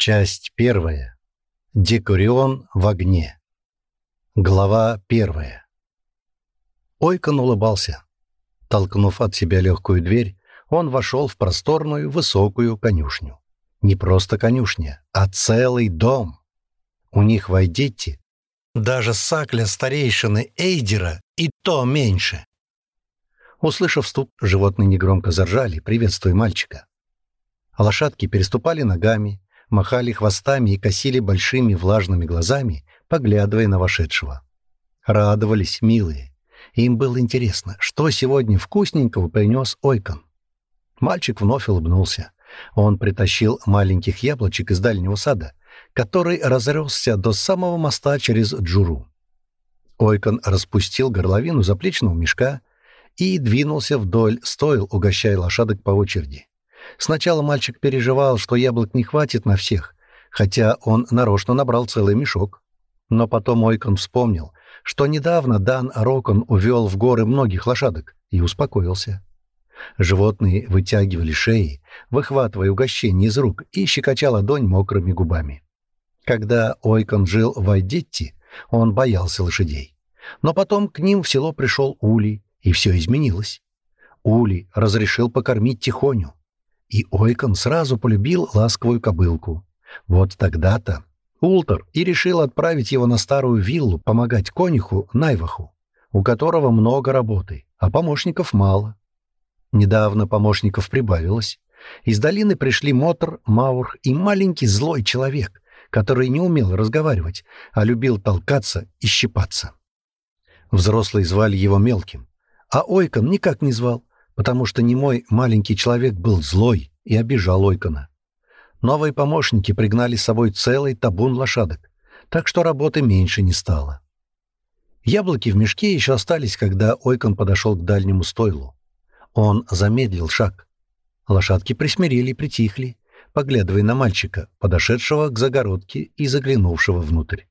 Часть первая. Декурион в огне. Глава первая. Ойкон улыбался. Толкнув от себя легкую дверь, он вошел в просторную высокую конюшню. Не просто конюшня, а целый дом. У них в Айдетте даже сакля старейшины Эйдера и то меньше. Услышав стук, животные негромко заржали, приветствуя мальчика. Лошадки переступали ногами, махали хвостами и косили большими влажными глазами, поглядывая на вошедшего. Радовались милые. Им было интересно, что сегодня вкусненького принес Ойкон. Мальчик вновь улыбнулся. Он притащил маленьких яблочек из дальнего сада, который разросся до самого моста через Джуру. Ойкон распустил горловину заплечного мешка и двинулся вдоль стойл, угощая лошадок по очереди. Сначала мальчик переживал, что яблок не хватит на всех, хотя он нарочно набрал целый мешок. Но потом Ойкон вспомнил, что недавно Дан Арокон увел в горы многих лошадок и успокоился. Животные вытягивали шеи, выхватывая угощение из рук и щекоча ладонь мокрыми губами. Когда Ойкон жил в Айдетти, он боялся лошадей. Но потом к ним в село пришел Ули, и все изменилось. Ули разрешил покормить Тихоню и Ойкон сразу полюбил ласковую кобылку. Вот тогда-то Ултер и решил отправить его на старую виллу помогать конюху Найваху, у которого много работы, а помощников мало. Недавно помощников прибавилось. Из долины пришли Мотор, Маурх и маленький злой человек, который не умел разговаривать, а любил толкаться и щипаться. Взрослые звали его Мелким, а Ойкон никак не звал потому что не мой маленький человек был злой и обижал Ойкона. Новые помощники пригнали с собой целый табун лошадок, так что работы меньше не стало. Яблоки в мешке еще остались, когда Ойкон подошел к дальнему стойлу. Он замедлил шаг. Лошадки присмирели и притихли, поглядывая на мальчика, подошедшего к загородке и заглянувшего внутрь.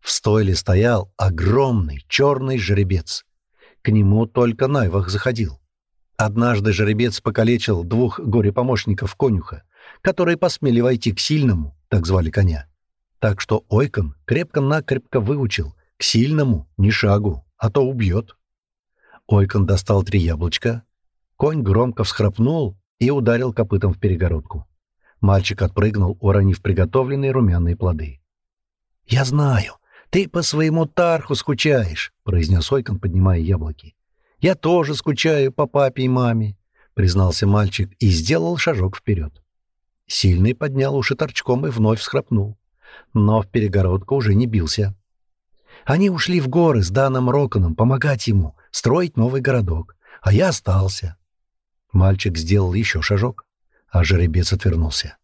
В стойле стоял огромный черный жеребец. К нему только Найвах заходил. Однажды жеребец покалечил двух горе-помощников конюха, которые посмели войти к сильному, так звали коня. Так что Ойкон крепко-накрепко выучил «к сильному ни шагу, а то убьет». Ойкон достал три яблочка, конь громко всхрапнул и ударил копытом в перегородку. Мальчик отпрыгнул, уронив приготовленные румяные плоды. «Я знаю, ты по своему тарху скучаешь», — произнес Ойкон, поднимая яблоки. «Я тоже скучаю по папе и маме», — признался мальчик и сделал шажок вперед. Сильный поднял уши торчком и вновь схрапнул, Но в перегородку уже не бился. Они ушли в горы с Даном Роконом помогать ему строить новый городок, а я остался. Мальчик сделал еще шажок, а жеребец отвернулся.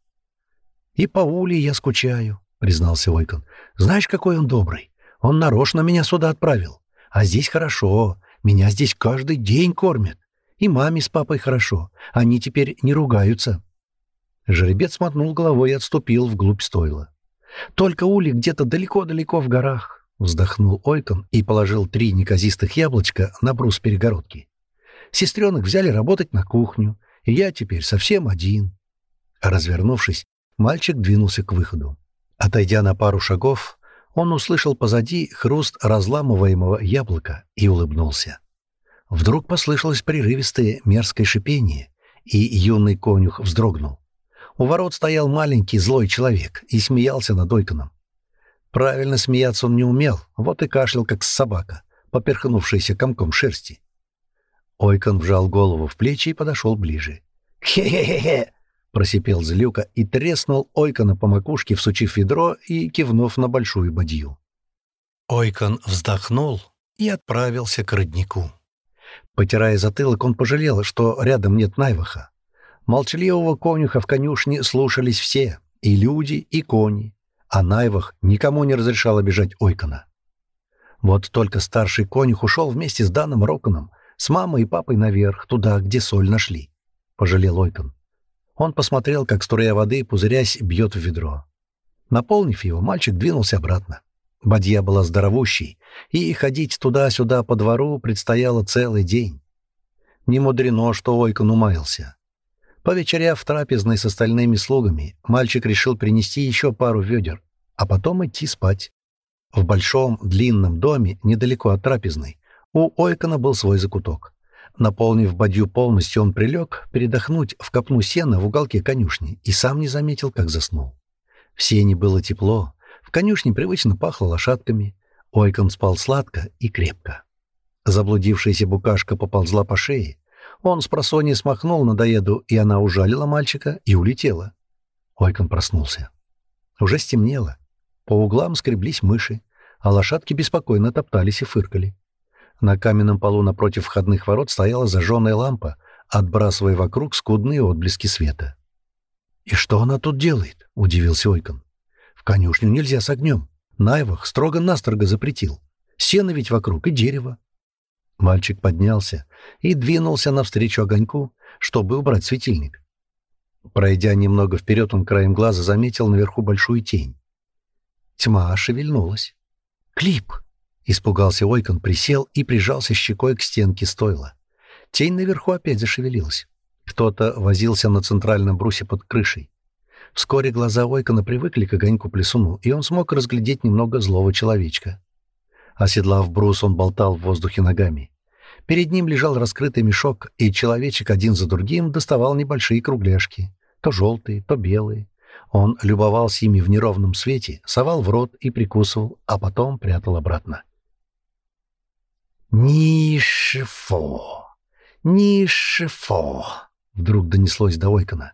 «И по уле я скучаю», — признался Ойкон. «Знаешь, какой он добрый? Он нарочно меня сюда отправил. А здесь хорошо. меня здесь каждый день кормят. И маме с папой хорошо. Они теперь не ругаются». Жеребец мотнул головой и отступил вглубь стойла. «Только Ули где-то далеко-далеко в горах», — вздохнул Ойкон и положил три неказистых яблочка на брус перегородки. «Сестренок взяли работать на кухню, и я теперь совсем один». Развернувшись, мальчик двинулся к выходу. Отойдя на пару шагов, Он услышал позади хруст разламываемого яблока и улыбнулся. Вдруг послышалось прерывистое мерзкое шипение, и юный конюх вздрогнул. У ворот стоял маленький злой человек и смеялся над Ойконом. Правильно смеяться он не умел, вот и кашлял, как собака, поперхнувшаяся комком шерсти. Ойкон вжал голову в плечи и подошел ближе. «Хе-хе-хе!» просипел Злюка и треснул Ойкона по макушке, всучив ведро и кивнув на большую бадью. Ойкон вздохнул и отправился к роднику. Потирая затылок, он пожалел, что рядом нет Найваха. Молчаливого конюха в конюшне слушались все — и люди, и кони. А Найвах никому не разрешал обижать Ойкона. Вот только старший конюх ушел вместе с Даном Роконом, с мамой и папой наверх, туда, где соль нашли. Пожалел Ойкон. Он посмотрел, как, струя воды, пузырясь, бьет в ведро. Наполнив его, мальчик двинулся обратно. Бадья была здоровущей, и ходить туда-сюда по двору предстояло целый день. Не мудрено, что Ойкон умаялся. Повечеряв в трапезной с остальными слугами, мальчик решил принести еще пару ведер, а потом идти спать. В большом длинном доме, недалеко от трапезной, у Ойкона был свой закуток. Наполнив бадью полностью, он прилег передохнуть в копну сена в уголке конюшни и сам не заметил, как заснул. В сене было тепло, в конюшне привычно пахло лошадками. Ойкон спал сладко и крепко. Заблудившаяся букашка поползла по шее. Он с просонья смахнул надоеду, и она ужалила мальчика и улетела. Ойкон проснулся. Уже стемнело. По углам скреблись мыши, а лошадки беспокойно топтались и фыркали. На каменном полу напротив входных ворот стояла зажженная лампа, отбрасывая вокруг скудные отблески света. «И что она тут делает?» — удивился Ойкон. «В конюшню нельзя с огнем. Найвах строго-настрого запретил. Сено ведь вокруг и дерево». Мальчик поднялся и двинулся навстречу огоньку, чтобы убрать светильник. Пройдя немного вперед, он краем глаза заметил наверху большую тень. Тьма шевельнулась. «Клип!» Испугался Ойкон, присел и прижался щекой к стенке стойла. Тень наверху опять зашевелилась. Кто-то возился на центральном брусе под крышей. Вскоре глаза Ойкона привыкли к огоньку плесуну, и он смог разглядеть немного злого человечка. Оседлав брус, он болтал в воздухе ногами. Перед ним лежал раскрытый мешок, и человечек один за другим доставал небольшие кругляшки. То желтые, то белые. Он любовался ими в неровном свете, совал в рот и прикусывал, а потом прятал обратно. «Нишефо! Нишефо!» — вдруг донеслось до Ойкона.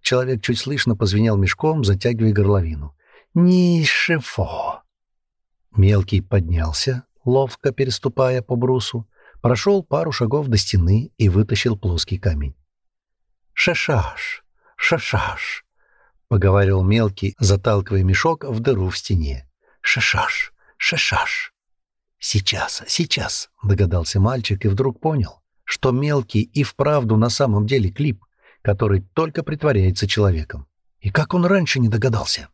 Человек чуть слышно позвенел мешком, затягивая горловину. «Нишефо!» Мелкий поднялся, ловко переступая по брусу, прошел пару шагов до стены и вытащил плоский камень. «Шашаш! Шашаш!» — поговаривал мелкий, заталкивая мешок в дыру в стене. «Шашаш! Шашаш!» «Сейчас, сейчас!» — догадался мальчик и вдруг понял, что мелкий и вправду на самом деле клип, который только притворяется человеком. И как он раньше не догадался?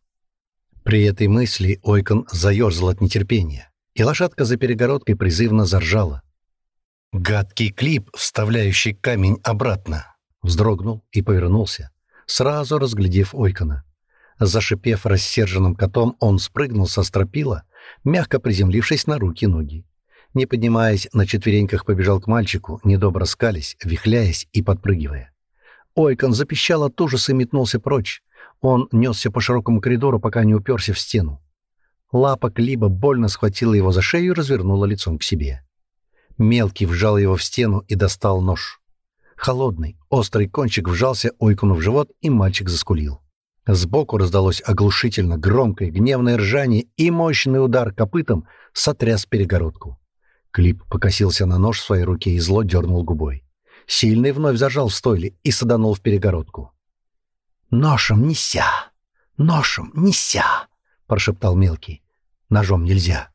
При этой мысли Ойкон заерзал от нетерпения, и лошадка за перегородкой призывно заржала. Гадкий клип, вставляющий камень обратно, вздрогнул и повернулся, сразу разглядев Ойкона. Зашипев рассерженным котом, он спрыгнул со стропила, мягко приземлившись на руки ноги. Не поднимаясь, на четвереньках побежал к мальчику, недобро скались, вихляясь и подпрыгивая. Ойкон запищал от ужаса и метнулся прочь. Он несся по широкому коридору, пока не уперся в стену. Лапа Клиба больно схватила его за шею и развернула лицом к себе. Мелкий вжал его в стену и достал нож. Холодный, острый кончик вжался Ойкону в живот, и мальчик заскулил. Сбоку раздалось оглушительно громкое гневное ржание и мощный удар копытом сотряс перегородку. Клип покосился на нож в своей руке и зло дернул губой. Сильный вновь зажал в стойле и саданул в перегородку. Ножом неся! ножом неся!» — прошептал мелкий. «Ножом нельзя!»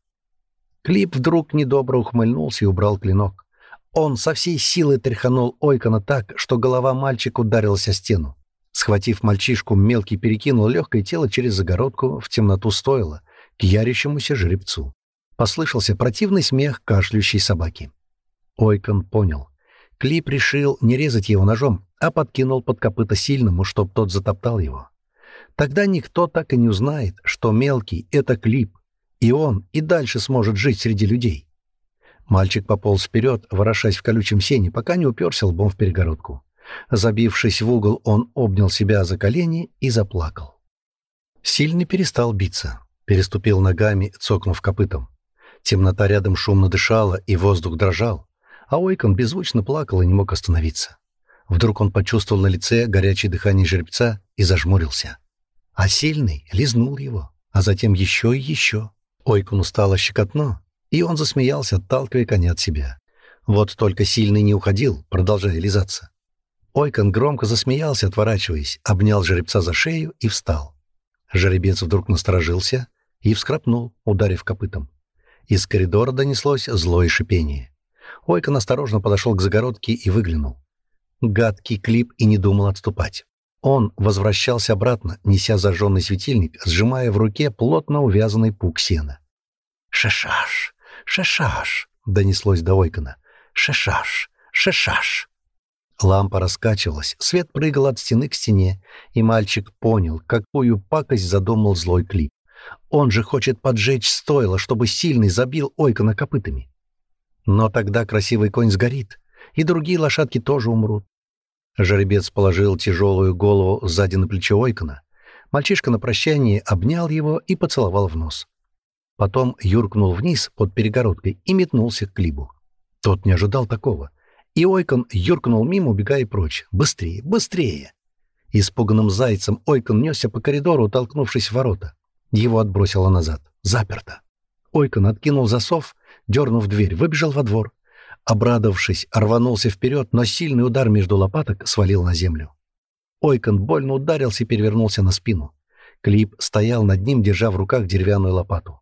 Клип вдруг недобро ухмыльнулся и убрал клинок. Он со всей силы тряханул Ойкона так, что голова мальчика ударилась о стену. Схватив мальчишку, мелкий перекинул легкое тело через загородку в темноту стойла к ярящемуся жеребцу. Послышался противный смех кашлющей собаки. Ойкон понял. Клип решил не резать его ножом, а подкинул под копыта сильному, чтоб тот затоптал его. Тогда никто так и не узнает, что мелкий — это Клип, и он и дальше сможет жить среди людей. Мальчик пополз вперед, ворошась в колючем сене, пока не уперся лбом в перегородку. Забившись в угол, он обнял себя за колени и заплакал. Сильный перестал биться, переступил ногами, цокнув копытом. Темнота рядом шумно дышала, и воздух дрожал, а Ойкон беззвучно плакал и не мог остановиться. Вдруг он почувствовал на лице горячее дыхание жеребца и зажмурился. А сильный лизнул его, а затем еще и еще. Ойкуну стало щекотно, и он засмеялся, отталкивая коня от себя. Вот только сильный не уходил, продолжая лизаться. Ойкон громко засмеялся, отворачиваясь, обнял жеребца за шею и встал. Жеребец вдруг насторожился и вскрапнул, ударив копытом. Из коридора донеслось злое шипение. Ойкон осторожно подошел к загородке и выглянул. Гадкий клип и не думал отступать. Он возвращался обратно, неся зажженный светильник, сжимая в руке плотно увязанный пук сена. «Шешаш! Шешаш!» — донеслось до Ойкона. «Шешаш! Шешаш!» Лампа раскачивалась, свет прыгал от стены к стене, и мальчик понял, какую пакость задумал злой клип. Он же хочет поджечь стойло, чтобы сильный забил Ойкона копытами. Но тогда красивый конь сгорит, и другие лошадки тоже умрут. Жеребец положил тяжелую голову сзади на плечо Ойкона. Мальчишка на прощание обнял его и поцеловал в нос. Потом юркнул вниз под перегородкой и метнулся к Клибу. Тот не ожидал такого — и Ойкон юркнул мимо, убегая прочь. «Быстрее! Быстрее!» Испуганным зайцем Ойкон несся по коридору, толкнувшись в ворота. Его отбросило назад. Заперто. Ойкон откинул засов, дернув дверь, выбежал во двор. Обрадовавшись, рванулся вперед, но сильный удар между лопаток свалил на землю. Ойкон больно ударился и перевернулся на спину. Клип стоял над ним, держа в руках деревянную лопату.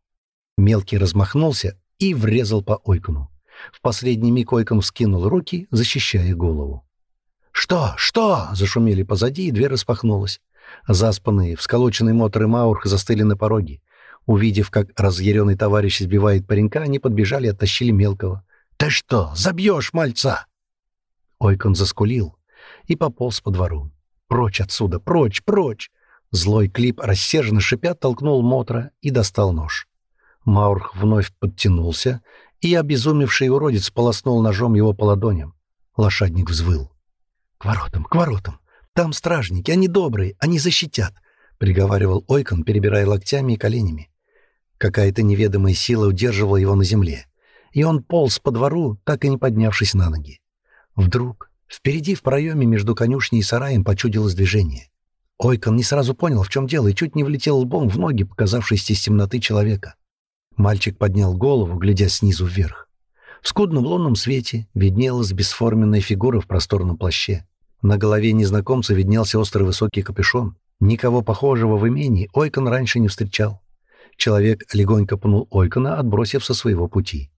Мелкий размахнулся и врезал по Ойкону. В Последними койком скинул руки, защищая голову. «Что? Что?» — зашумели позади, и дверь распахнулась. Заспанные, всколоченные моторы Маурх застыли на пороге. Увидев, как разъяренный товарищ избивает паренька, они подбежали и оттащили мелкого. «Ты что, забьешь мальца?» Ойкон заскулил и пополз по двору. «Прочь отсюда! Прочь! Прочь!» Злой клип, рассерженно шипя, толкнул мотора и достал нож. Маурх вновь подтянулся и обезумевший уродец полоснул ножом его по ладоням. Лошадник взвыл. «К воротам, к воротам! Там стражники, они добрые, они защитят!» — приговаривал Ойкон, перебирая локтями и коленями. Какая-то неведомая сила удерживала его на земле, и он полз по двору, так и не поднявшись на ноги. Вдруг впереди в проеме между конюшней и сараем почудилось движение. Ойкон не сразу понял, в чем дело, и чуть не влетел лбом в ноги, показавшись из темноты человека. Мальчик поднял голову, глядя снизу вверх. В скудном лунном свете виднелась бесформенная фигура в просторном плаще. На голове незнакомца виднелся острый высокий капюшон. Никого похожего в имении Ойкон раньше не встречал. Человек легонько пнул Ойкона, отбросив со своего пути.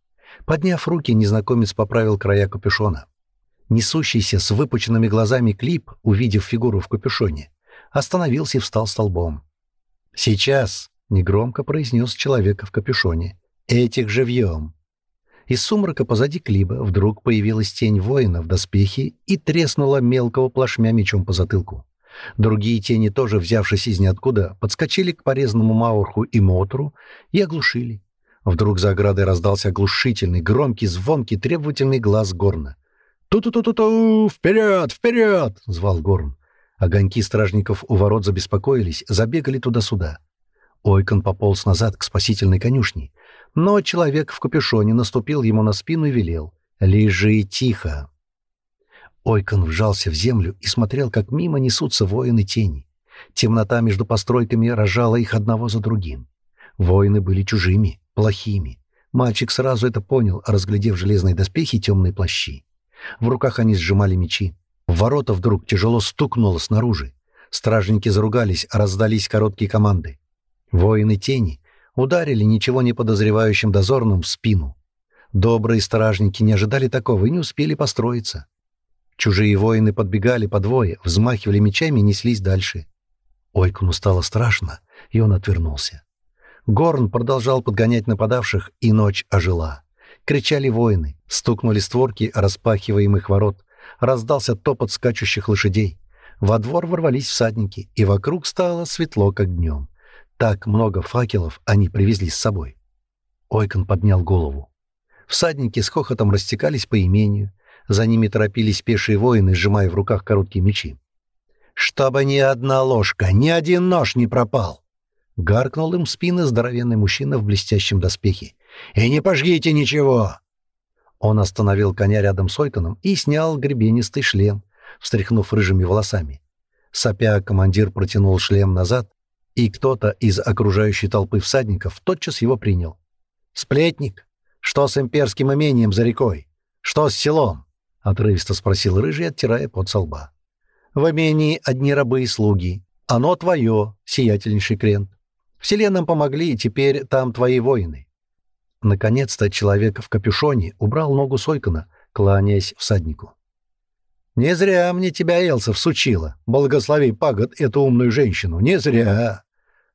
Подняв руки, незнакомец поправил края капюшона. Несущийся с выпученными глазами клип, увидев фигуру в капюшоне, остановился и встал столбом. «Сейчас!» негромко произнес человека в капюшоне. «Этих живьем!» Из сумрака позади Клиба вдруг появилась тень воина в доспехе и треснула мелкого плашмя мечом по затылку. Другие тени, тоже взявшись из ниоткуда, подскочили к порезанному Маурху и Мотру и оглушили. Вдруг за оградой раздался оглушительный, громкий, звонкий, требовательный глаз Горна. «Ту-ту-ту-ту-ту! Вперед! Вперед!» — звал Горн. Огоньки стражников у ворот забеспокоились, забегали туда-сюда. Ойкон пополз назад к спасительной конюшне, но человек в капюшоне наступил ему на спину и велел «Лежи тихо». Ойкон вжался в землю и смотрел, как мимо несутся воины тени. Темнота между постройками рожала их одного за другим. Воины были чужими, плохими. Мальчик сразу это понял, разглядев железные доспехи и темные плащи. В руках они сжимали мечи. ворота вдруг тяжело стукнуло снаружи. Стражники заругались, а раздались короткие команды. Воины тени ударили ничего не подозревающим дозорным в спину. Добрые стражники не ожидали такого и не успели построиться. Чужие воины подбегали по двое, взмахивали мечами и неслись дальше. Ойкуну стало страшно, и он отвернулся. Горн продолжал подгонять нападавших, и ночь ожила. Кричали воины, стукнули створки распахиваемых ворот, раздался топот скачущих лошадей. Во двор ворвались всадники, и вокруг стало светло, как днем. Так много факелов они привезли с собой. Ойкон поднял голову. Всадники с хохотом растекались по имению. За ними торопились пешие воины, сжимая в руках короткие мечи. «Чтобы ни одна ложка, ни один нож не пропал!» Гаркнул им в спины здоровенный мужчина в блестящем доспехе. «И не пожгите ничего!» Он остановил коня рядом с Ойконом и снял гребенистый шлем, встряхнув рыжими волосами. Сопя, командир протянул шлем назад и кто-то из окружающей толпы всадников тотчас его принял. «Сплетник! Что с имперским имением за рекой? Что с селом?» — отрывисто спросил Рыжий, оттирая под солба. «В имении одни рабы и слуги. Оно твое, сиятельнейший крент. Вселенным помогли, и теперь там твои воины». Наконец-то человек в капюшоне убрал ногу Сойкона, кланяясь всаднику. «Не зря мне тебя Элса всучила. Благослови пагод эту умную женщину. Не зря!»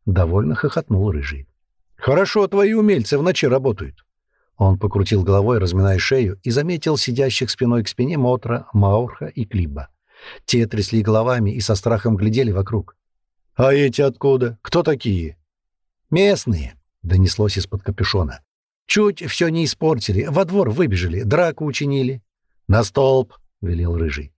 довольно хохотнул рыжий. «Хорошо, твои умельцы в ночи работают». Он покрутил головой, разминая шею, и заметил сидящих спиной к спине Мотра, Маурха и Клиба. Те трясли головами и со страхом глядели вокруг. «А эти откуда? Кто такие?» «Местные», — донеслось из-под капюшона. «Чуть все не испортили, во двор выбежали, драку учинили». «На столб!» — велел Рыжий.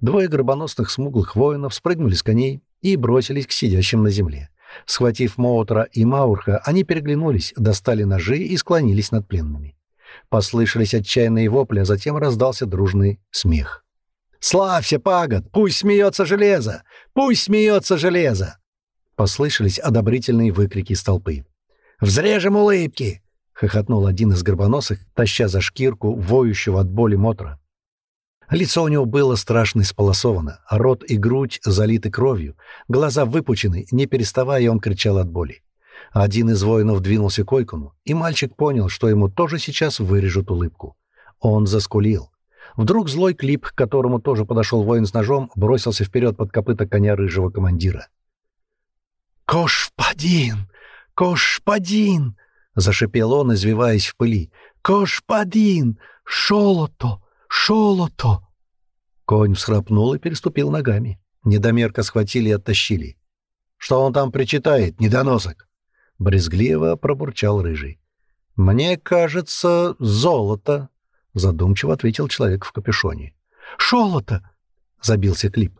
Двое горбоносных смуглых воинов спрыгнули с коней и бросились к сидящим на земле. Схватив Моутра и Маурха, они переглянулись, достали ножи и склонились над пленными. Послышались отчаянные вопли, а затем раздался дружный смех. «Славься, пагод! Пусть смеется железо! Пусть смеется железо!» Послышались одобрительные выкрики с толпы. «Взрежем улыбки!» — хохотнул один из горбоносых, таща за шкирку, воющего от боли Мотра. Лицо у него было страшно исполосовано, а рот и грудь залиты кровью, глаза выпучены, не переставая, он кричал от боли. Один из воинов двинулся к Ойкуну, и мальчик понял, что ему тоже сейчас вырежут улыбку. Он заскулил. Вдруг злой клип, к которому тоже подошел воин с ножом, бросился вперед под копыта коня рыжего командира. «Кошпадин! Кошпадин!» — зашипел он, извиваясь в пыли. «Кошпадин! Шолото! «Шолото!» Конь всхрапнул и переступил ногами. Недомерка схватили и оттащили. «Что он там причитает, недоносок?» Брезгливо пробурчал рыжий. «Мне кажется, золото», — задумчиво ответил человек в капюшоне. «Шолото!» — забился Клип.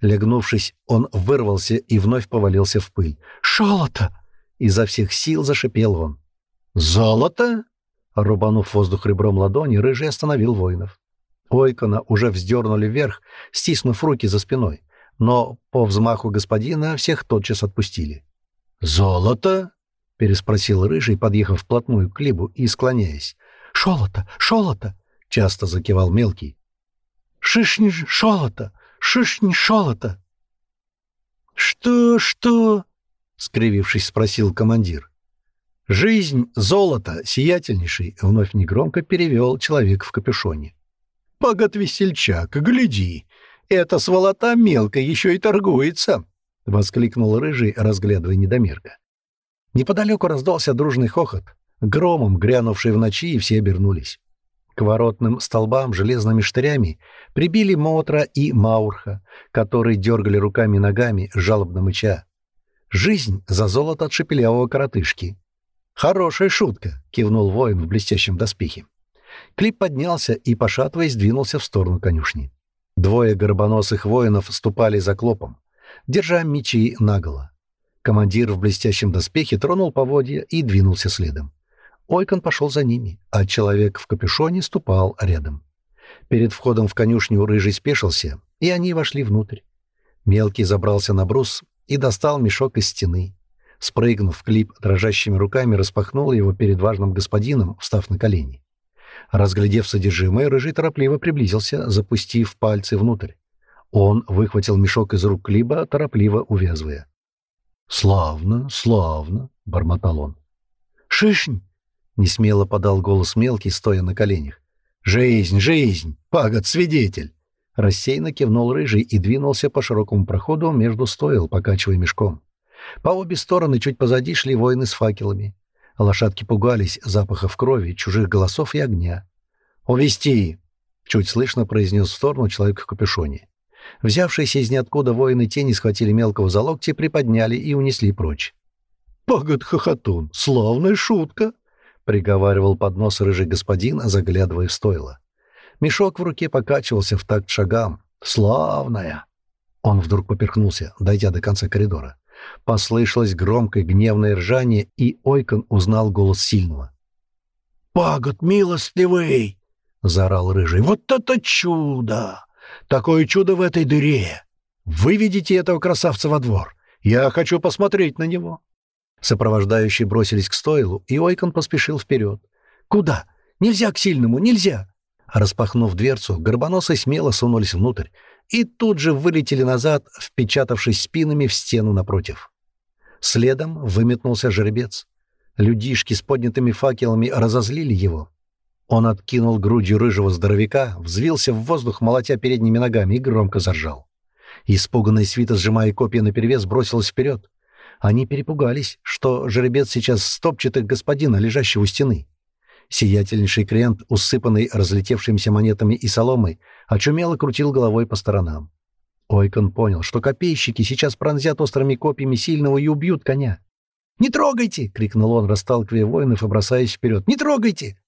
Легнувшись, он вырвался и вновь повалился в пыль. «Шолото!» — изо всех сил зашипел он. «Золото?» Рубанув воздух ребром ладони, рыжий остановил воинов. Ойкона уже вздернули вверх, стиснув руки за спиной, но по взмаху господина всех тотчас отпустили. «Золото?» — переспросил рыжий, подъехав вплотную к Либу и склоняясь. «Шолото! Шолото!» — часто закивал мелкий. «Шишни шолото! Шишни шолото!» «Что, что?» — скривившись, спросил командир. «Жизнь, золото, сиятельнейший!» — вновь негромко перевел человек в капюшоне. Богат весельчак, гляди! Эта сволота мелко еще и торгуется!» — воскликнул рыжий, разглядывая недомерка. Неподалеку раздался дружный хохот, громом грянувший в ночи, и все обернулись. К воротным столбам железными штырями прибили Мотра и Маурха, которые дергали руками и ногами, жалобно мыча. Жизнь за золото от шепелявого коротышки. «Хорошая шутка!» — кивнул воин в блестящем доспехе. Клип поднялся и, пошатываясь, двинулся в сторону конюшни. Двое горбоносых воинов ступали за клопом, держа мечи наголо. Командир в блестящем доспехе тронул поводья и двинулся следом. Ойкон пошел за ними, а человек в капюшоне ступал рядом. Перед входом в конюшню рыжий спешился, и они вошли внутрь. Мелкий забрался на брус и достал мешок из стены спрыгнув клип дрожащими руками, распахнул его перед важным господином, встав на колени. Разглядев содержимое, Рыжий торопливо приблизился, запустив пальцы внутрь. Он выхватил мешок из рук Клиба, торопливо увязывая. «Славно, славно!» — бормотал он. «Шишень!» — несмело подал голос мелкий, стоя на коленях. «Жизнь, жизнь! Пагод, свидетель!» Рассеянно кивнул Рыжий и двинулся по широкому проходу между стоил, покачивая мешком. По обе стороны чуть позади шли воины с факелами. Лошадки пугались запахов крови, чужих голосов и огня. «Увести!» — чуть слышно произнес в сторону человек в капюшоне. Взявшиеся из ниоткуда воины тени схватили мелкого за локти, приподняли и унесли прочь. «Пагод хохотун! Славная шутка!» — приговаривал под нос рыжий господин, заглядывая в стойло. Мешок в руке покачивался в такт шагам. «Славная!» Он вдруг поперхнулся, дойдя до конца коридора. Послышалось громкое гневное ржание, и Ойкон узнал голос сильного. «Пагод милостивый, заорал Рыжий. «Вот это чудо! Такое чудо в этой дыре! Выведите этого красавца во двор! Я хочу посмотреть на него!» Сопровождающие бросились к стойлу, и Ойкон поспешил вперед. «Куда? Нельзя к сильному, нельзя!» Распахнув дверцу, горбоносы смело сунулись внутрь, и тут же вылетели назад, впечатавшись спинами в стену напротив. Следом выметнулся жеребец. Людишки с поднятыми факелами разозлили его. Он откинул грудью рыжего здоровяка, взвился в воздух, молотя передними ногами, и громко заржал. Испуганная свита, сжимая копья наперевес, бросилась вперед. Они перепугались, что жеребец сейчас стопчет их господина, лежащего у стены сиятельный шикрент, усыпанный разлетевшимися монетами и соломой, очумело крутил головой по сторонам. Ойкон понял, что копейщики сейчас пронзят острыми копьями сильного и убьют коня. «Не трогайте!» — крикнул он, расталкивая воинов и бросаясь вперед. «Не трогайте!»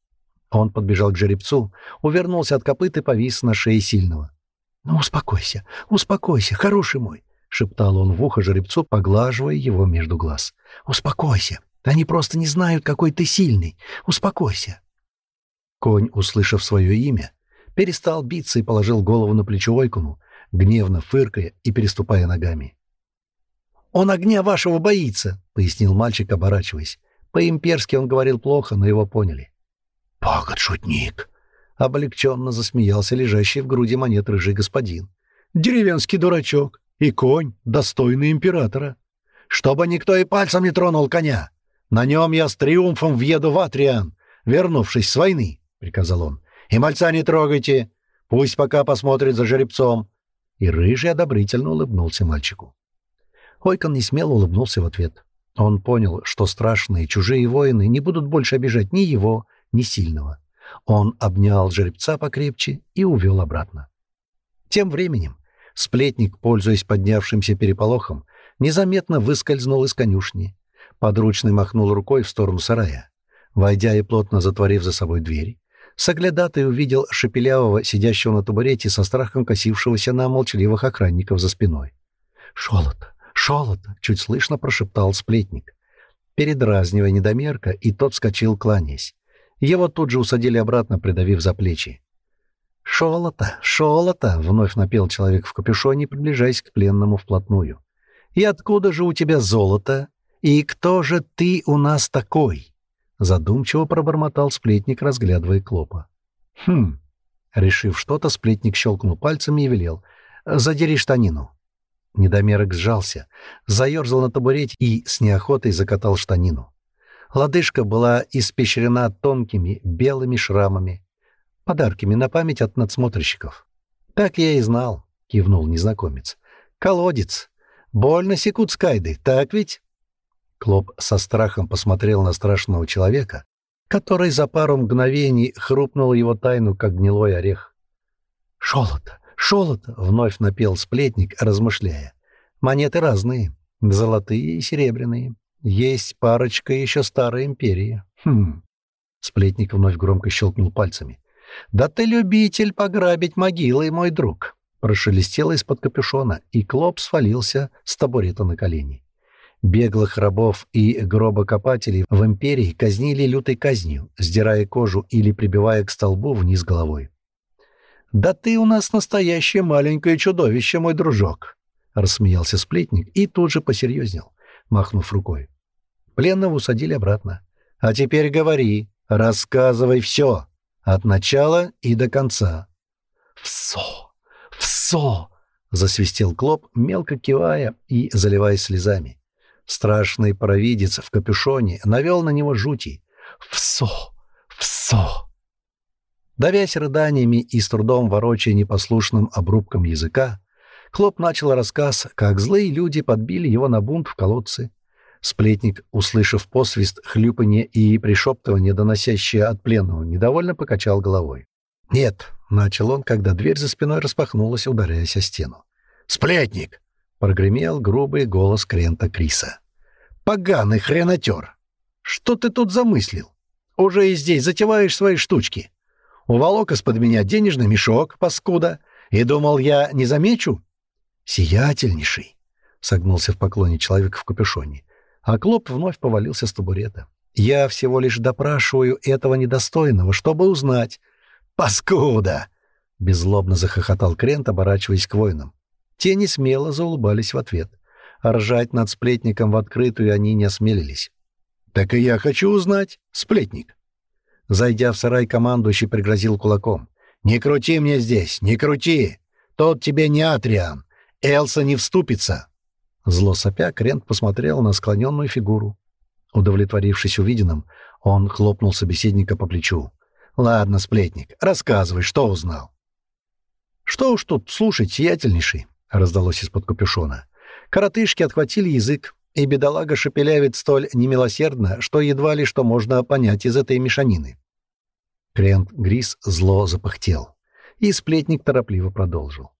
Он подбежал к жеребцу, увернулся от копыт и повис на шее сильного. «Ну, успокойся, успокойся, хороший мой!» — шептал он в ухо жеребцу, поглаживая его между глаз. «Успокойся, они просто не знают, какой ты сильный. Успокойся». Конь, услышав свое имя, перестал биться и положил голову на плечо Ойкуну, гневно фыркая и переступая ногами. «Он огня вашего боится», — пояснил мальчик, оборачиваясь. По-имперски он говорил плохо, но его поняли. «Пагод, шутник!» — облегченно засмеялся лежащий в груди монет рыжий господин. «Деревенский дурачок и конь, достойный императора. Чтобы никто и пальцем не тронул коня!» На нем я с триумфом въеду в Атриан, вернувшись с войны», — приказал он. «И мальца не трогайте, пусть пока посмотрит за жеребцом». И рыжий одобрительно улыбнулся мальчику. Ойкон не смело улыбнулся в ответ. Он понял, что страшные чужие воины не будут больше обижать ни его, ни сильного. Он обнял жеребца покрепче и увел обратно. Тем временем сплетник, пользуясь поднявшимся переполохом, незаметно выскользнул из конюшни. Подручный махнул рукой в сторону сарая. Войдя и плотно затворив за собой дверь, Соглядатый увидел Шепелявого, сидящего на табурете, со страхом косившегося на молчаливых охранников за спиной. «Шолот! Шолот!» — чуть слышно прошептал сплетник. Передразнивая недомерка, и тот вскочил, кланясь. Его тут же усадили обратно, придавив за плечи. «Шолота! Шолота!» — вновь напел человек в капюшоне, приближаясь к пленному вплотную. «И откуда же у тебя золото?» «И кто же ты у нас такой?» — задумчиво пробормотал сплетник, разглядывая Клопа. «Хм». Решив что-то, сплетник щелкнул пальцами и велел. «Задери штанину». Недомерок сжался, заерзал на табурете и с неохотой закатал штанину. Лодыжка была испещрена тонкими белыми шрамами, подарками на память от надсмотрщиков. «Так я и знал», — кивнул незнакомец. «Колодец. Больно секут скайды, так ведь?» Клоп со страхом посмотрел на страшного человека, который за пару мгновений хрупнул его тайну, как гнилой орех. «Шолото! Шолото!» — вновь напел сплетник, размышляя. «Монеты разные, золотые и серебряные. Есть парочка еще старой империи. Хм...» Сплетник вновь громко щелкнул пальцами. «Да ты любитель пограбить могилы, мой друг!» Прошелестело из-под капюшона, и Клоп свалился с табурета на колени. Беглых рабов и гробокопателей в империи казнили лютой казнью, сдирая кожу или прибивая к столбу вниз головой. «Да ты у нас настоящее маленькое чудовище, мой дружок!» — рассмеялся сплетник и тут же посерьезнел, махнув рукой. Пленного усадили обратно. «А теперь говори, рассказывай все, от начала и до конца». «Всо! Всо!» — засвистел Клоп, мелко кивая и заливаясь слезами. Страшный провидец в капюшоне навел на него жути. «Всо! Всо!» Давясь рыданиями и с трудом ворочая непослушным обрубком языка, Клоп начал рассказ, как злые люди подбили его на бунт в колодце. Сплетник, услышав посвист, хлюпанье и пришептывание, доносящее от пленного, недовольно покачал головой. «Нет», — начал он, когда дверь за спиной распахнулась, ударяясь о стену. «Сплетник!» прогремел грубый голос Крента Криса. «Поганый хренатер! Что ты тут замыслил? Уже и здесь затеваешь свои штучки. Уволок из-под меня денежный мешок, паскуда, и думал, я не замечу?» «Сиятельнейший!» — согнулся в поклоне человек в капюшоне. А Клоп вновь повалился с табурета. «Я всего лишь допрашиваю этого недостойного, чтобы узнать». «Паскуда!» — беззлобно захохотал Крент, оборачиваясь к воинам. Те не смело заулыбались в ответ. Ржать над сплетником в открытую они не осмелились. «Так и я хочу узнать, сплетник!» Зайдя в сарай, командующий пригрозил кулаком. «Не крути мне здесь, не крути! Тот тебе не Атриан! Элса не вступится!» Зло сопя, Крент посмотрел на склоненную фигуру. Удовлетворившись увиденным, он хлопнул собеседника по плечу. «Ладно, сплетник, рассказывай, что узнал?» «Что уж тут слушать, сиятельнейший?» — раздалось из-под капюшона. Коротышки отхватили язык, и бедолага шепелявит столь немилосердно, что едва ли что можно понять из этой мешанины. Крент Грис зло запахтел, И сплетник торопливо продолжил.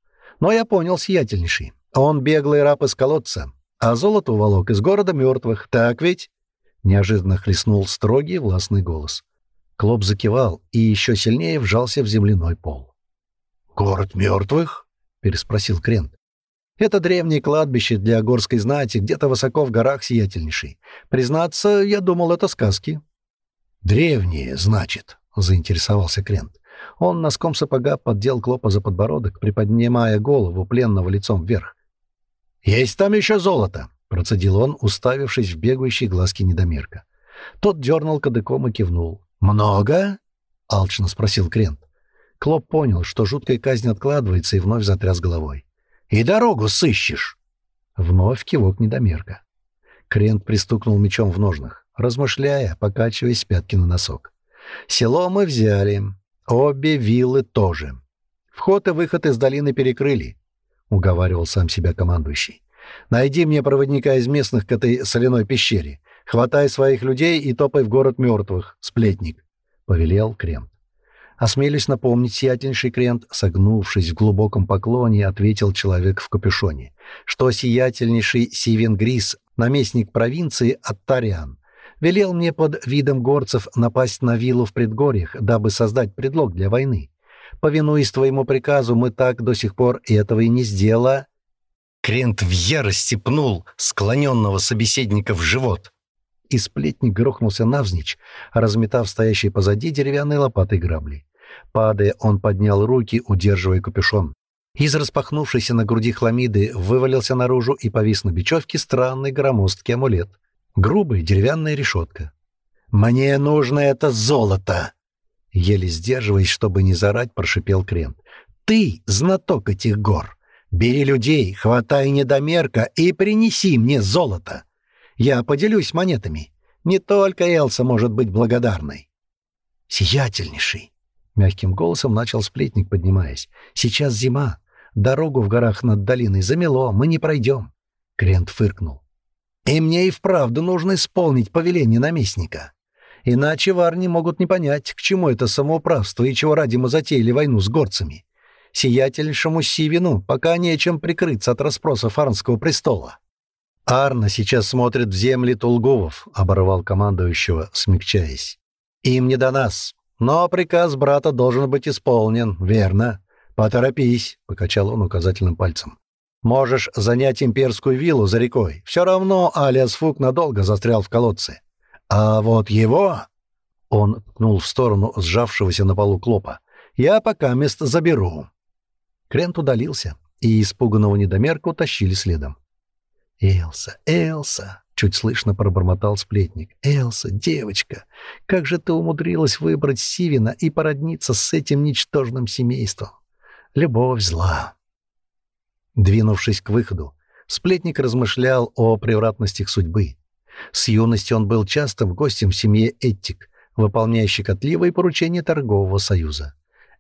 «Но «Ну, а я понял, сиятельнейший. Он беглый раб из колодца, а золото уволок из города мертвых, так ведь?» Неожиданно хлестнул строгий властный голос. Клоп закивал и еще сильнее вжался в земляной пол. «Город мертвых?» — переспросил Крент. Это древнее кладбище для горской знати, где-то высоко в горах сиятельнейший. Признаться, я думал, это сказки». «Древние, значит», — заинтересовался Крент. Он носком сапога поддел Клопа за подбородок, приподнимая голову пленного лицом вверх. «Есть там еще золото!» — процедил он, уставившись в бегающие глазки недомерка. Тот дернул кадыком и кивнул. «Много?» — алчно спросил Крент. Клоп понял, что жуткая казнь откладывается, и вновь затряс головой и дорогу сыщешь!» Вновь кивок недомерка. Крент пристукнул мечом в ножнах, размышляя, покачиваясь пятки на носок. «Село мы взяли. Обе виллы тоже. Вход и выход из долины перекрыли», — уговаривал сам себя командующий. «Найди мне проводника из местных к этой соляной пещере. Хватай своих людей и топай в город мертвых, сплетник», — повелел Крент осмелюсь напомнить, сиятельнейший крент, согнувшись в глубоком поклоне, ответил человек в капюшоне, что сиятельнейший Сивенгрис, наместник провинции Аттариан, велел мне под видом горцев напасть на виллу в предгорьях, дабы создать предлог для войны. Повинуясь твоему приказу, мы так до сих пор этого и не сделали. Крент в ярости пнул склоненного собеседника в живот. И сплетник грохнулся навзничь, разметав стоящие позади деревянной лопатой грабли. Падая, он поднял руки, удерживая капюшон. Из распахнувшейся на груди хламиды вывалился наружу и повис на бечевке странный громоздкий амулет. Грубая деревянная решетка. «Мне нужно это золото!» Еле сдерживаясь, чтобы не зарать, прошипел Крент. «Ты знаток этих гор! Бери людей, хватай недомерка и принеси мне золото! Я поделюсь монетами. Не только Элса может быть благодарной!» «Сиятельнейший!» мягким голосом начал сплетник, поднимаясь. «Сейчас зима. Дорогу в горах над долиной замело, мы не пройдем». Крент фыркнул. «И мне и вправду нужно исполнить повеление наместника. Иначе варни могут не понять, к чему это самоуправство и чего ради мы затеяли войну с горцами. Сиятельшему Сивину пока нечем прикрыться от расспросов Арнского престола». «Арна сейчас смотрит в земли Тулгувов», — оборвал командующего, смягчаясь. «Им не до нас. Но приказ брата должен быть исполнен, верно? Поторопись, покачал он указательным пальцем. Можешь занять имперскую виллу за рекой. Все равно Алиас Фук надолго застрял в колодце. А вот его... Он ткнул в сторону сжавшегося на полу клопа. «Я пока мест заберу». Крент удалился, и испуганного недомерка утащили следом. «Элса, Элса!» Чуть слышно пробормотал сплетник. «Элса, девочка, как же ты умудрилась выбрать Сивина и породниться с этим ничтожным семейством? Любовь зла!» Двинувшись к выходу, сплетник размышлял о превратностях судьбы. С юности он был частым гостем в семье Эттик, выполняющий котливые поручения торгового союза.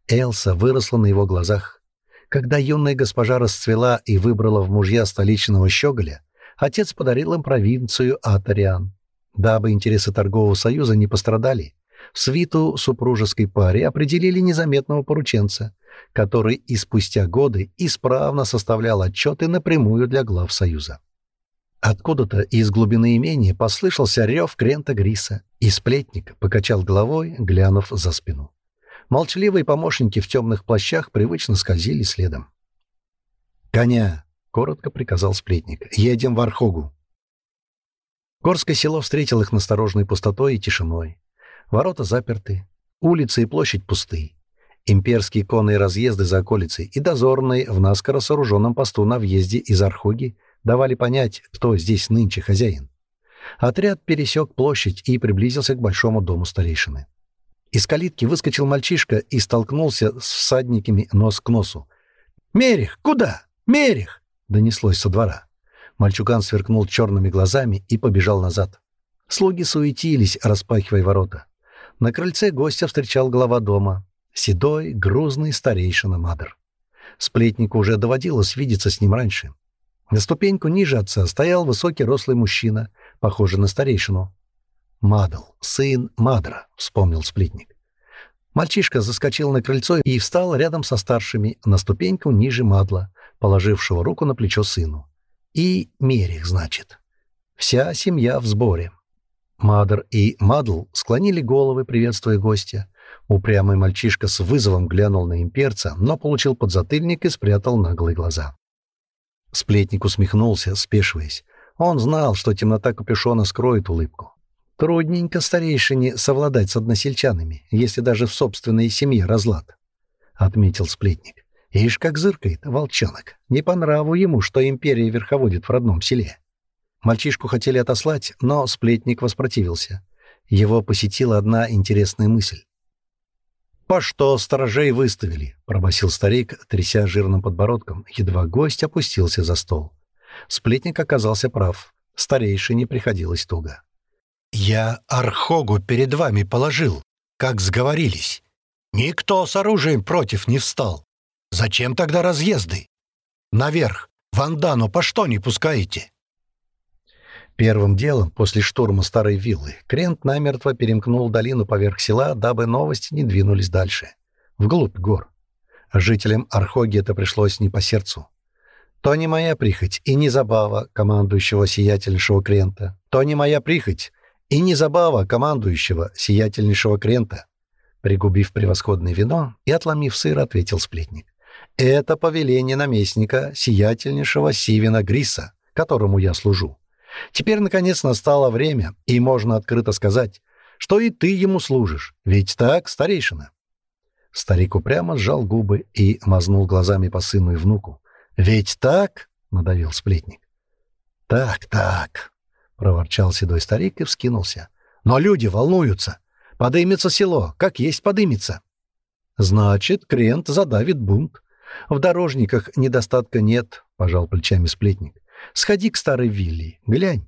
Элса выросла на его глазах. Когда юная госпожа расцвела и выбрала в мужья столичного щеголя, отец подарил им провинцию Атариан, дабы интересы торгового союза не пострадали. В свиту супружеской паре определили незаметного порученца, который и спустя годы исправно составлял отчеты напрямую для глав союза. Откуда-то из глубины имения послышался рев Крента Гриса, и сплетник покачал головой, глянув за спину. Молчаливые помощники в темных плащах привычно скользили следом. «Коня!» Коротко приказал сплетник. «Едем в Архогу». Горское село встретило их настороженной пустотой и тишиной. Ворота заперты, улицы и площадь пусты. Имперские конные разъезды за околицей и дозорные в наскоро сооруженном посту на въезде из Архоги давали понять, кто здесь нынче хозяин. Отряд пересек площадь и приблизился к большому дому старейшины. Из калитки выскочил мальчишка и столкнулся с всадниками нос к носу. «Мерих, куда? Мерих!» донеслось со двора. Мальчуган сверкнул черными глазами и побежал назад. Слуги суетились, распахивая ворота. На крыльце гостя встречал глава дома, седой, грузный старейшина Мадр. Сплетнику уже доводилось видеться с ним раньше. На ступеньку ниже отца стоял высокий рослый мужчина, похожий на старейшину. «Мадл, сын Мадра», — вспомнил сплетник. Мальчишка заскочил на крыльцо и встал рядом со старшими, на ступеньку ниже Мадла, положившего руку на плечо сыну. «И Мерих, значит. Вся семья в сборе». Мадр и Мадл склонили головы, приветствуя гостя. Упрямый мальчишка с вызовом глянул на имперца, но получил подзатыльник и спрятал наглые глаза. Сплетник усмехнулся, спешиваясь. Он знал, что темнота капюшона скроет улыбку. Трудненько старейшине совладать с односельчанами, если даже в собственной семье разлад, — отметил сплетник. Ишь, как зыркает волчонок. Не по нраву ему, что империя верховодит в родном селе. Мальчишку хотели отослать, но сплетник воспротивился. Его посетила одна интересная мысль. «По что сторожей выставили?» — пробасил старик, тряся жирным подбородком. Едва гость опустился за стол. Сплетник оказался прав. Старейшине приходилось туго. «Я Архогу перед вами положил, как сговорились. Никто с оружием против не встал. Зачем тогда разъезды? Наверх, в Андану по что не пускаете?» Первым делом, после штурма старой виллы, Крент намертво перемкнул долину поверх села, дабы новости не двинулись дальше, вглубь гор. Жителям Архоги это пришлось не по сердцу. То не моя прихоть и не забава командующего сиятельнейшего Крента. То не моя прихоть и не забава командующего сиятельнейшего Крента. Пригубив превосходное вино и отломив сыр, ответил сплетник. Это повеление наместника, сиятельнейшего Сивина Гриса, которому я служу. Теперь, наконец, настало время, и можно открыто сказать, что и ты ему служишь, ведь так, старейшина?» Старик упрямо сжал губы и мазнул глазами по сыну и внуку. «Ведь так?» — надавил сплетник. «Так, так», — проворчал седой старик и вскинулся. «Но люди волнуются. Подымется село, как есть подымется». «Значит, Крент задавит бунт. В дорожниках недостатка нет», — пожал плечами сплетник. Сходи к старой вилле, глянь.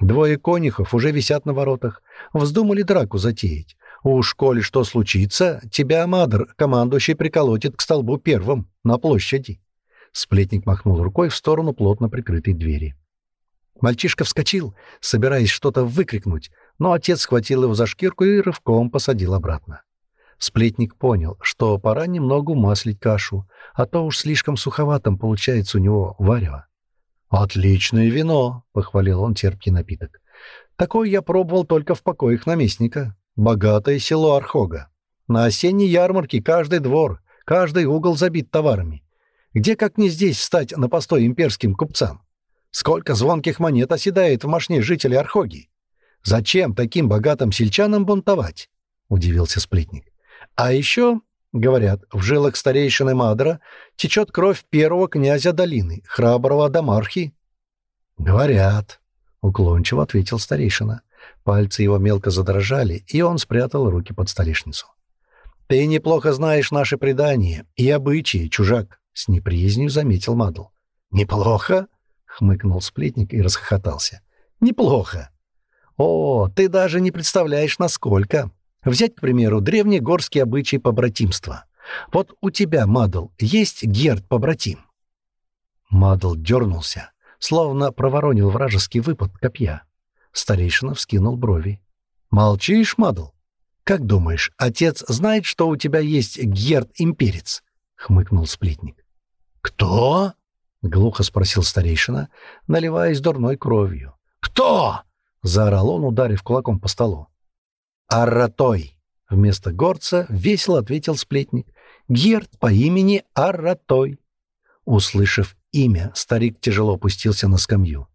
Двое конюхов уже висят на воротах. Вздумали драку затеять. Уж коли что случится, тебя Амадр, командующий, приколотит к столбу первым на площади. Сплетник махнул рукой в сторону плотно прикрытой двери. Мальчишка вскочил, собираясь что-то выкрикнуть, но отец схватил его за шкирку и рывком посадил обратно. Сплетник понял, что пора немного умаслить кашу, а то уж слишком суховатым получается у него варево. «Отличное вино!» — похвалил он терпкий напиток. «Такой я пробовал только в покоях наместника. Богатое село Архога. На осенней ярмарке каждый двор, каждый угол забит товарами. Где, как не здесь, встать на постой имперским купцам? Сколько звонких монет оседает в мошне жителей Архоги? Зачем таким богатым сельчанам бунтовать?» — удивился сплетник. «А еще Говорят, в жилах старейшины Мадра течет кровь первого князя долины, храброго Дамархи. «Говорят», — уклончиво ответил старейшина. Пальцы его мелко задрожали, и он спрятал руки под столешницу. «Ты неплохо знаешь наши предания и обычаи, чужак», — с неприязнью заметил Мадл. «Неплохо?» — хмыкнул сплетник и расхохотался. «Неплохо. О, ты даже не представляешь, насколько!» Взять, к примеру, древний горский обычай побратимства. Вот у тебя, Мадл, есть герд-побратим?» Мадл дернулся, словно проворонил вражеский выпад копья. Старейшина вскинул брови. «Молчишь, Мадл? Как думаешь, отец знает, что у тебя есть герд-имперец?» — хмыкнул сплетник. «Кто?» — глухо спросил старейшина, наливаясь дурной кровью. «Кто?» — заорал он, ударив кулаком по столу. «Аратой». Вместо горца весело ответил сплетник. «Герд по имени Аратой». Услышав имя, старик тяжело опустился на скамью.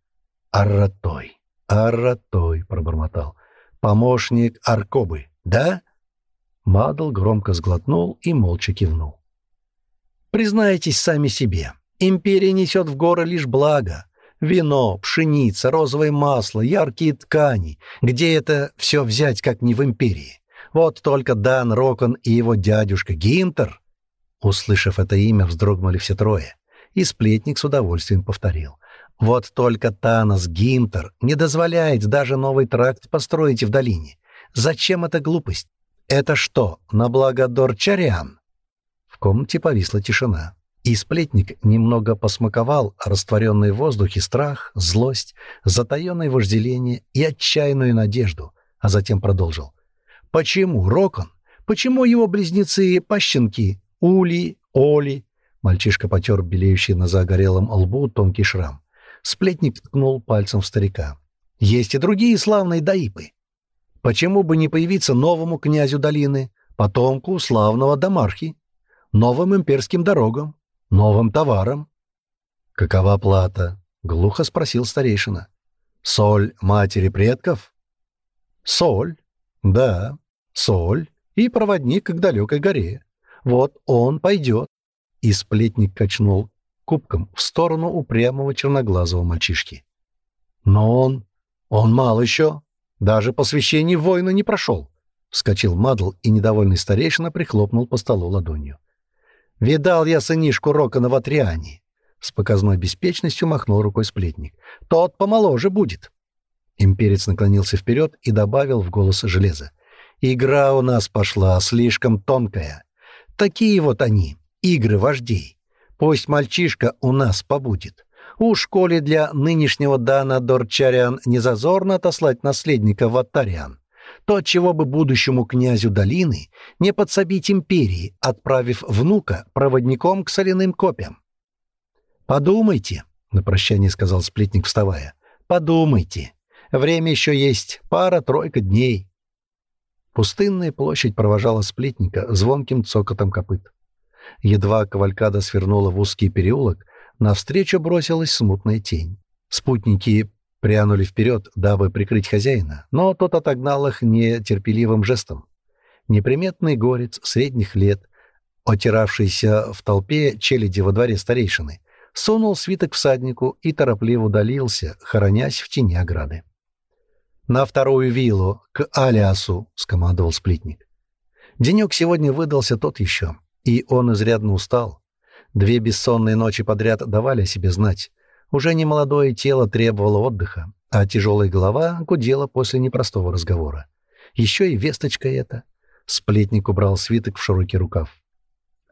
«Аратой, Аратой», — пробормотал. «Помощник Аркобы, да?» Мадл громко сглотнул и молча кивнул. «Признайтесь сами себе, империя несет в горы лишь благо. Вино, пшеница, розовое масло, яркие ткани. Где это все взять, как не в империи? Вот только Дан Рокон и его дядюшка Гинтер. Услышав это имя, вздрогнули все трое. И сплетник с удовольствием повторил. Вот только Танос Гинтер не дозволяет даже новый тракт построить в долине. Зачем эта глупость? Это что, на благо Дорчариан? В комнате повисла тишина и сплетник немного посмаковал растворенный в воздухе страх, злость, затаенное вожделение и отчаянную надежду, а затем продолжил. «Почему Рокон? Почему его близнецы пащенки Ули, Оли?» Мальчишка потер белеющий на загорелом лбу тонкий шрам. Сплетник ткнул пальцем в старика. «Есть и другие славные даипы. Почему бы не появиться новому князю долины, потомку славного Дамархи, новым имперским дорогам?» новым товаром». «Какова плата?» — глухо спросил старейшина. «Соль матери предков?» «Соль? Да, соль и проводник к далекой горе. Вот он пойдет». И сплетник качнул кубком в сторону упрямого черноглазого мальчишки. «Но он... он мал еще. Даже посвящение воина не прошел», — вскочил Мадл, и недовольный старейшина прихлопнул по столу ладонью. «Видал я сынишку Рока в Атриане». С показной беспечностью махнул рукой сплетник. «Тот помоложе будет». Имперец наклонился вперед и добавил в голос железа. «Игра у нас пошла слишком тонкая. Такие вот они, игры вождей. Пусть мальчишка у нас побудет. У школе для нынешнего Дана Дорчариан незазорно отослать наследника в Аттариан то, чего бы будущему князю долины не подсобить империи, отправив внука проводником к соляным копьям. «Подумайте», — на прощание сказал сплетник, вставая, — «подумайте. Время еще есть пара-тройка дней». Пустынная площадь провожала сплетника звонким цокотом копыт. Едва кавалькада свернула в узкий переулок, навстречу бросилась смутная тень. Спутники Прянули вперед, дабы прикрыть хозяина, но тот отогнал их нетерпеливым жестом. Неприметный горец средних лет, отиравшийся в толпе челяди во дворе старейшины, сунул свиток всаднику и торопливо удалился, хоронясь в тени ограды. «На вторую виллу, к Алиасу!» — скомандовал сплетник. Денек сегодня выдался тот еще, и он изрядно устал. Две бессонные ночи подряд давали о себе знать. Уже немолодое тело требовало отдыха, а тяжелая голова гудела после непростого разговора. Еще и весточка эта. Сплетник убрал свиток в широкий рукав.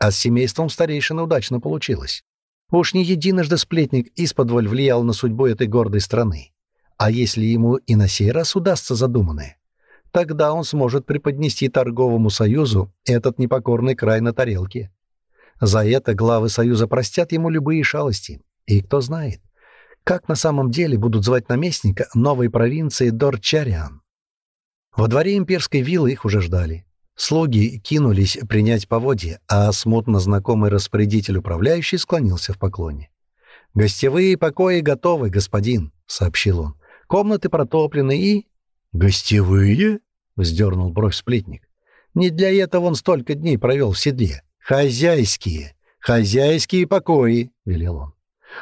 А с семейством старейшина удачно получилось. Уж не единожды сплетник из влиял на судьбу этой гордой страны. А если ему и на сей раз удастся задуманное, тогда он сможет преподнести торговому союзу этот непокорный край на тарелке. За это главы союза простят ему любые шалости. И кто знает, как на самом деле будут звать наместника новой провинции Дорчариан. Во дворе имперской виллы их уже ждали. Слуги кинулись принять поводья, а смутно знакомый распорядитель управляющий склонился в поклоне. «Гостевые покои готовы, господин», — сообщил он. «Комнаты протоплены и...» «Гостевые?» — вздернул бровь сплетник. «Не для этого он столько дней провел в седле. Хозяйские. Хозяйские покои», — велел он.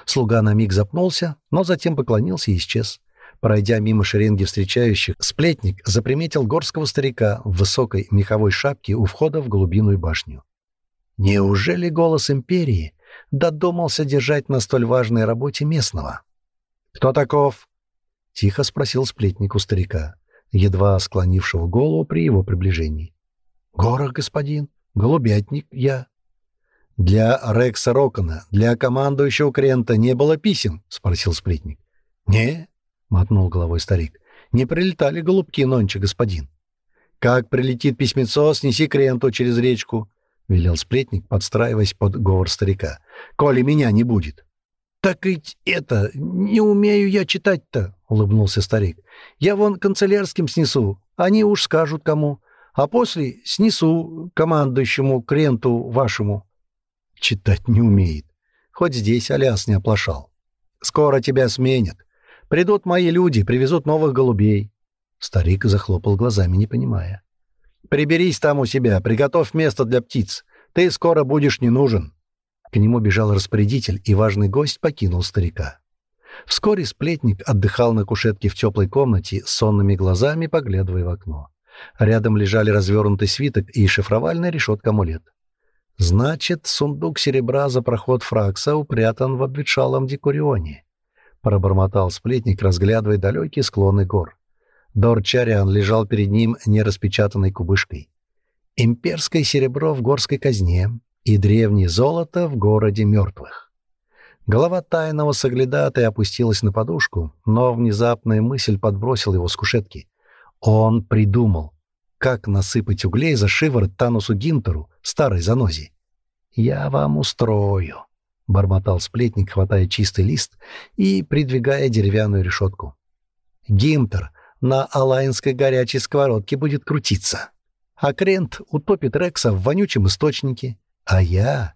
Слуга на миг запнулся, но затем поклонился и исчез. Пройдя мимо шеренги встречающих, сплетник заприметил горского старика в высокой меховой шапке у входа в голубиную башню. Неужели голос империи додумался держать на столь важной работе местного? «Кто таков?» — тихо спросил сплетник у старика, едва склонившего голову при его приближении. «Горох, господин, голубятник я», «Для Рекса Рокона, для командующего Крента не было писем?» — спросил сплетник. «Не», — мотнул головой старик, — «не прилетали голубки нонче, господин». «Как прилетит письмецо, снеси Кренту через речку», — велел сплетник, подстраиваясь под говор старика. «Коли меня не будет». «Так ведь это... Не умею я читать-то», — улыбнулся старик. «Я вон канцелярским снесу, они уж скажут кому, а после снесу командующему Кренту вашему» читать не умеет. Хоть здесь Аляс не оплошал. Скоро тебя сменят. Придут мои люди, привезут новых голубей». Старик захлопал глазами, не понимая. «Приберись там у себя, приготовь место для птиц. Ты скоро будешь не нужен». К нему бежал распорядитель, и важный гость покинул старика. Вскоре сплетник отдыхал на кушетке в теплой комнате, сонными глазами поглядывая в окно. Рядом лежали развернутый свиток и шифровальная решетка амулет. Значит, сундук серебра за проход Фракса упрятан в обветшалом декурионе. Пробормотал сплетник, разглядывая далекие склоны гор. Дорчариан лежал перед ним нераспечатанной кубышкой. Имперское серебро в горской казне и древнее золото в городе мертвых. Голова тайного соглядатая опустилась на подушку, но внезапная мысль подбросила его с кушетки. Он придумал как насыпать углей за шиворот Танусу Гинтеру, старой занозе. «Я вам устрою», — бормотал сплетник, хватая чистый лист и придвигая деревянную решетку. «Гинтер на алайнской горячей сковородке будет крутиться, а Крент утопит Рекса в вонючем источнике, а я...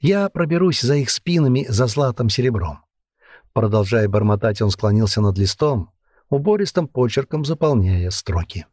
Я проберусь за их спинами за златым серебром». Продолжая бормотать, он склонился над листом, убористым почерком заполняя строки.